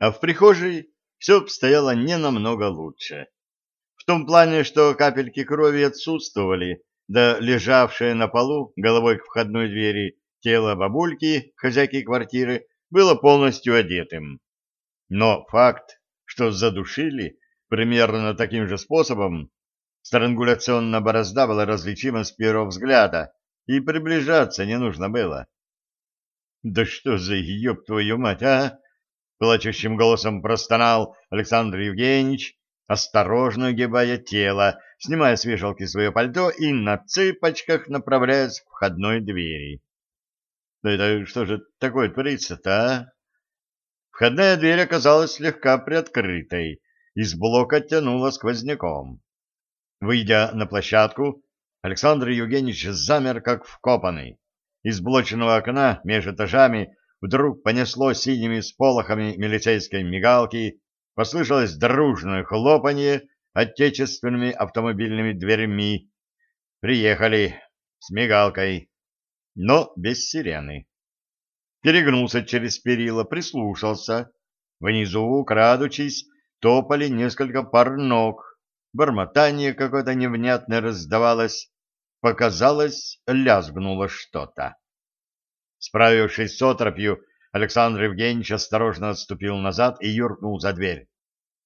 А в прихожей все обстояло не намного лучше. В том плане, что капельки крови отсутствовали, да лежавшее на полу головой к входной двери тело бабульки, хозяйки квартиры, было полностью одетым. Но факт, что задушили примерно таким же способом, странгуляционная борозда была различима с первого взгляда, и приближаться не нужно было. «Да что за ёб твою мать, а!» — плачущим голосом простонал Александр Евгеньевич, осторожно огибая тело, снимая с вешалки свое пальто и на цыпочках направляясь к входной двери. «Да это что же такое творится-то, а?» Входная дверь оказалась слегка приоткрытой, из блока тянула сквозняком. Выйдя на площадку, Александр Евгеньевич замер, как вкопанный. Из блочного окна между этажами вдруг понесло синими сполохами милицейской мигалки, послышалось дружное хлопанье отечественными автомобильными дверьми. Приехали с мигалкой, но без сирены. Перегнулся через перила, прислушался. Внизу, крадучись, топали несколько пар ног. Бормотание какое-то невнятное раздавалось. Показалось, лязгнуло что-то. Справившись с отропью, Александр Евгеньевич осторожно отступил назад и юркнул за дверь.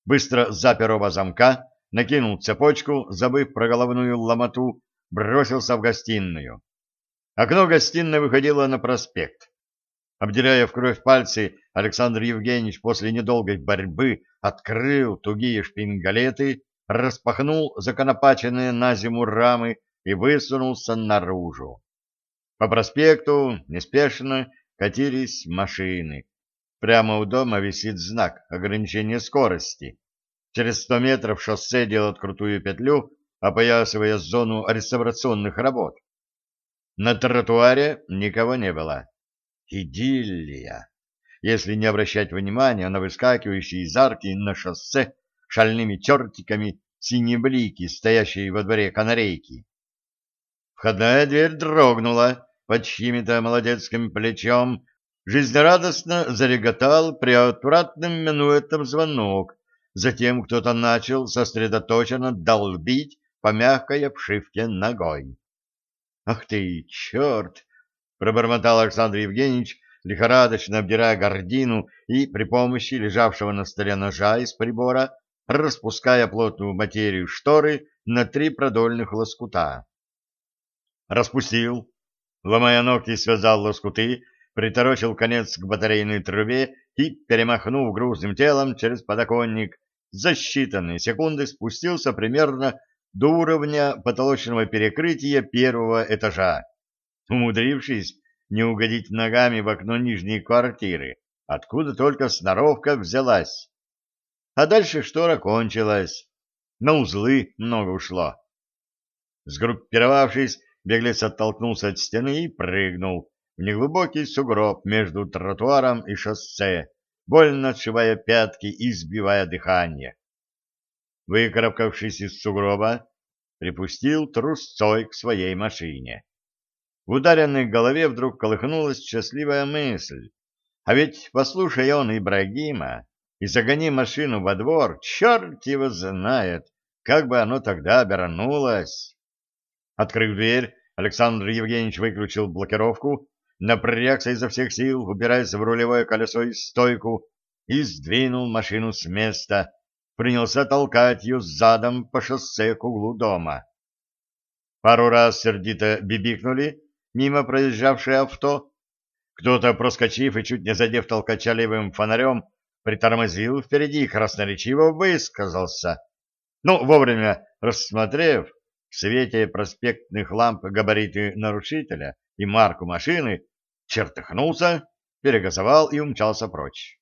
Быстро запер оба замка, накинул цепочку, забыв про головную ломоту, бросился в гостиную. Окно гостиной выходило на проспект. Обдирая в кровь пальцы, Александр Евгеньевич после недолгой борьбы открыл тугие шпингалеты, распахнул законопаченные на зиму рамы и высунулся наружу. По проспекту неспешно катились машины. Прямо у дома висит знак ограничения скорости. Через сто метров шоссе делает крутую петлю, опоясывая зону реставрационных работ. На тротуаре никого не было. Идиллия! Если не обращать внимания на выскакивающие из арки на шоссе шальными чертиками синие блики, стоящие во дворе канарейки. Входная дверь дрогнула под чьими-то молодецким плечом, жизнерадостно зареготал приотвратным минуэтом звонок, затем кто-то начал сосредоточенно долбить по мягкой обшивке ногой. «Ах ты, черт!» — пробормотал Александр Евгеньевич, лихорадочно обдирая гордину и при помощи лежавшего на столе ножа из прибора распуская плотную материю шторы на три продольных лоскута распустил, ломая ногти, связал лоскуты, приторочил конец к батарейной трубе и, перемахнув грузным телом через подоконник, за считанные секунды спустился примерно до уровня потолочного перекрытия первого этажа, умудрившись не угодить ногами в окно нижней квартиры, откуда только сноровка взялась. А дальше штора кончилась. На узлы много ушло. Сгруппировавшись, Беглец оттолкнулся от стены и прыгнул в неглубокий сугроб между тротуаром и шоссе, больно отшивая пятки и сбивая дыхание. Выкарабкавшись из сугроба, припустил трусцой к своей машине. В ударенной голове вдруг колыхнулась счастливая мысль. А ведь, послушай он Ибрагима, и загони машину во двор, черт его знает, как бы оно тогда обернулось. Открыв дверь, Александр Евгеньевич выключил блокировку, напрягся изо всех сил, упираясь в рулевое колесо и стойку, и сдвинул машину с места, принялся толкать ее задом по шоссе к углу дома. Пару раз сердито бибикнули мимо проезжавшее авто. Кто-то, проскочив и чуть не задев толкача левым фонарем, притормозил впереди и красноречиво высказался. Ну, вовремя рассмотрев, в свете проспектных ламп габариты нарушителя и марку машины, чертыхнулся, перегазовал и умчался прочь.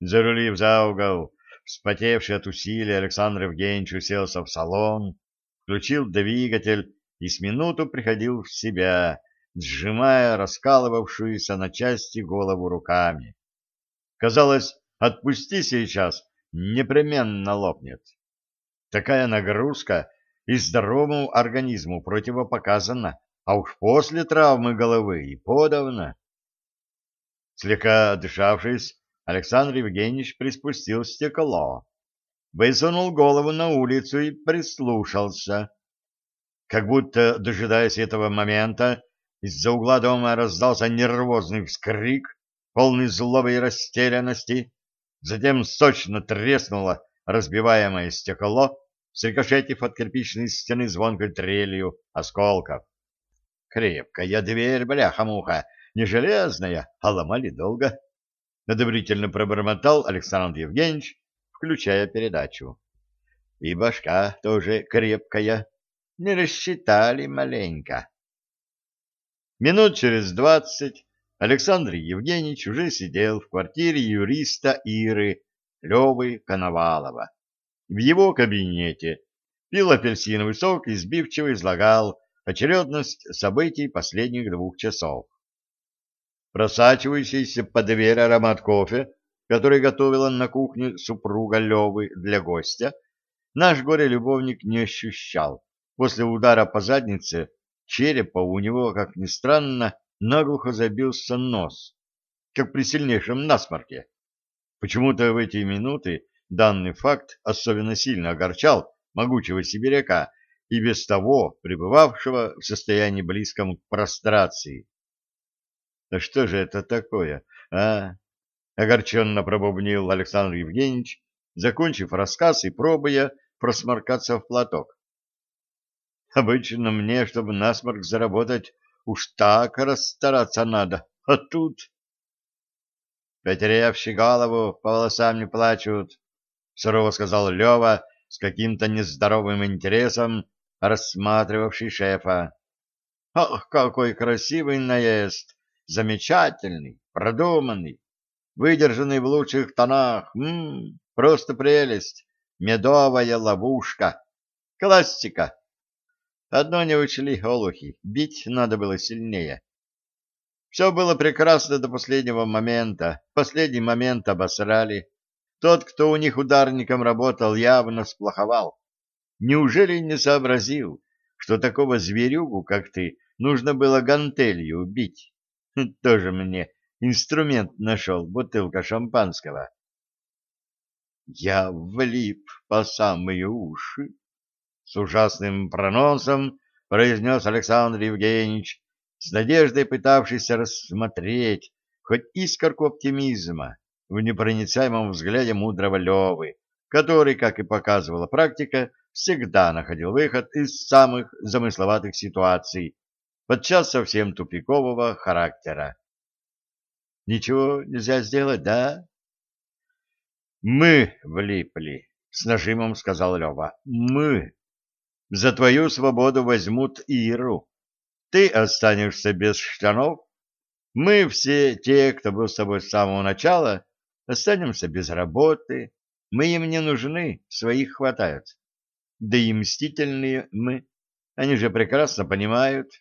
Зарулив за угол, вспотевший от усилий, Александр Евгеньевич уселся в салон, включил двигатель и с минуту приходил в себя, сжимая раскалывавшуюся на части голову руками. Казалось, отпусти сейчас, непременно лопнет. Такая нагрузка и здоровому организму противопоказано, а уж после травмы головы и подавно. Слегка отдышавшись, Александр Евгеньевич приспустил стекло, высунул голову на улицу и прислушался. Как будто, дожидаясь этого момента, из-за угла дома раздался нервозный вскрик, полный злобы и растерянности. Затем сочно треснуло разбиваемое стекло, срикошетив от кирпичной стены звонкой трелью осколков. Крепкая дверь, бляха-муха, не железная, а ломали долго. Одобрительно пробормотал Александр Евгеньевич, включая передачу. И башка тоже крепкая. Не рассчитали маленько. Минут через двадцать Александр Евгеньевич уже сидел в квартире юриста Иры Левы Коновалова. В его кабинете пил апельсиновый сок и сбивчиво излагал очередность событий последних двух часов. Просачивающийся по двери аромат кофе, который готовила на кухне супруга Левы для гостя, наш горе-любовник не ощущал. После удара по заднице черепа у него, как ни странно, наглухо забился нос, как при сильнейшем насморке. Почему-то в эти минуты данный факт особенно сильно огорчал могучего сибиряка и без того пребывавшего в состоянии близком к прострации. Да что же это такое, а? Огорченно пробубнил Александр Евгеньевич, закончив рассказ и пробуя просморкаться в платок. Обычно мне, чтобы насморк заработать, уж так расстараться надо, а тут... Потерявший голову, по волосам не плачут, — сурово сказал Лева с каким-то нездоровым интересом, рассматривавший шефа. — Ох, какой красивый наезд! замечательный, продуманный, выдержанный в лучших тонах. М -м, просто прелесть, медовая ловушка, классика. Одно не учли олухи, бить надо было сильнее. Все было прекрасно до последнего момента. последний момент обосрали. Тот, кто у них ударником работал, явно сплоховал. Неужели не сообразил, что такого зверюгу, как ты, нужно было гантелью убить? Тоже мне инструмент нашел, бутылка шампанского. Я влип по самые уши. С ужасным проносом произнес Александр Евгеньевич, с надеждой пытавшийся рассмотреть хоть искорку оптимизма в непроницаемом взгляде мудрого Левы, который, как и показывала практика, всегда находил выход из самых замысловатых ситуаций подчас совсем тупикового характера. Ничего нельзя сделать, да? Мы влипли, с нажимом сказал Лева. Мы. За твою свободу возьмут Иру. Ты останешься без штанов. Мы все те, кто был с тобой с самого начала, останемся без работы. Мы им не нужны, своих хватает. Да и мстительные мы. Они же прекрасно понимают,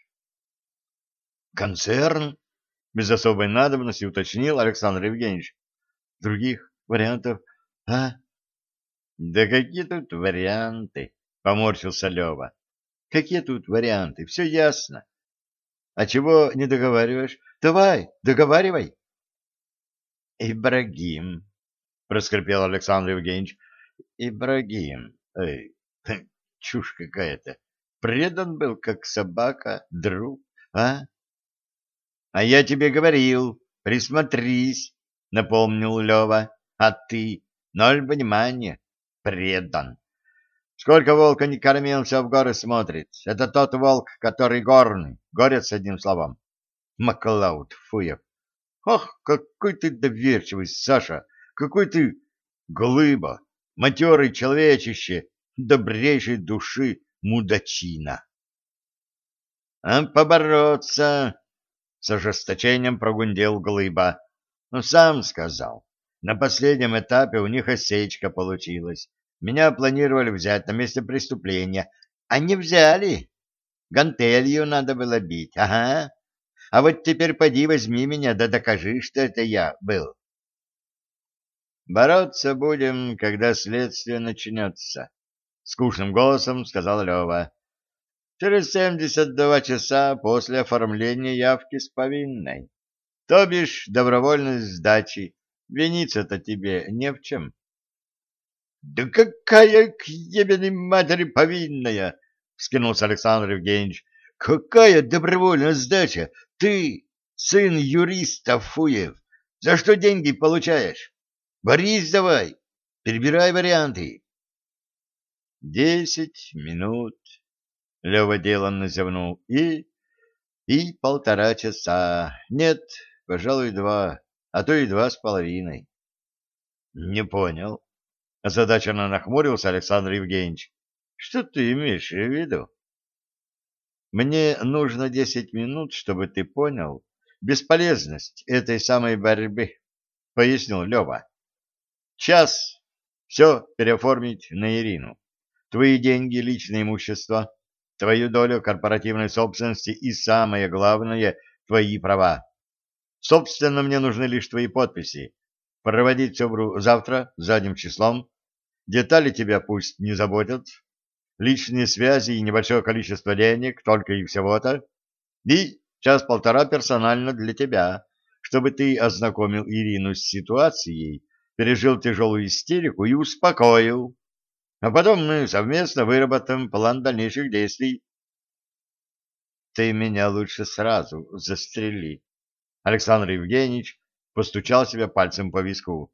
Концерн? Без особой надобности уточнил Александр Евгеньевич. Других вариантов, а? Да какие тут варианты? Поморщился Лева. Какие тут варианты? Все ясно. А чего не договариваешь? Давай, договаривай. Ибрагим, проскрипел Александр Евгеньевич. Ибрагим. Эй, чушь какая-то. Предан был, как собака, друг, а? А я тебе говорил, присмотрись, напомнил Лева. А ты ноль внимания, предан. Сколько волка не кормился, в горы смотрит. Это тот волк, который горный, горец одним словом. Маклауд Фуев. Ох, какой ты доверчивый, Саша, какой ты глыба, матерый человечище, добрейшей души мудачина. А побороться с ожесточением прогундел Глыба. Ну, сам сказал. На последнем этапе у них осечка получилась. Меня планировали взять на месте преступления, а не взяли. Гантелью надо было бить, ага. А вот теперь поди возьми меня, да докажи, что это я был. Бороться будем, когда следствие начнется, — скучным голосом сказал Лева через 72 часа после оформления явки с повинной, то бишь добровольной сдачи Виниться-то тебе не в чем. — Да какая к ебаной матери повинная! — вскинулся Александр Евгеньевич. — Какая добровольная сдача! Ты, сын юриста Фуев, за что деньги получаешь? Борись давай, перебирай варианты. — Десять минут, — Лева деланно зевнул, — и... и полтора часа. Нет, пожалуй, два, а то и два с половиной. — Не понял. Озадаченно нахмурился Александр Евгеньевич. — Что ты имеешь в виду? — Мне нужно десять минут, чтобы ты понял бесполезность этой самой борьбы, — пояснил Лева. — Час. Все переоформить на Ирину. Твои деньги, личное имущество, твою долю корпоративной собственности и, самое главное, твои права. Собственно, мне нужны лишь твои подписи. Проводить все завтра, задним числом. Детали тебя пусть не заботят. Личные связи и небольшое количество денег, только и всего-то. И час-полтора персонально для тебя, чтобы ты ознакомил Ирину с ситуацией, пережил тяжелую истерику и успокоил. А потом мы совместно выработаем план дальнейших действий. Ты меня лучше сразу застрели. Александр Евгеньевич постучал себя пальцем по виску.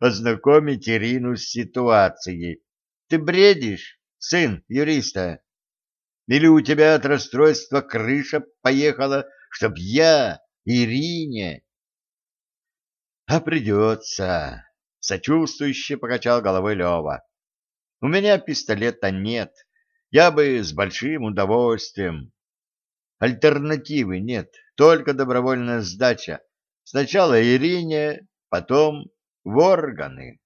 Ознакомить Ирину с ситуацией. Ты бредишь, сын юриста? Или у тебя от расстройства крыша поехала, чтоб я, Ирине... А придется, сочувствующе покачал головой Лева. У меня пистолета нет. Я бы с большим удовольствием. Альтернативы нет, только добровольная сдача. Сначала Ирине, потом в органы.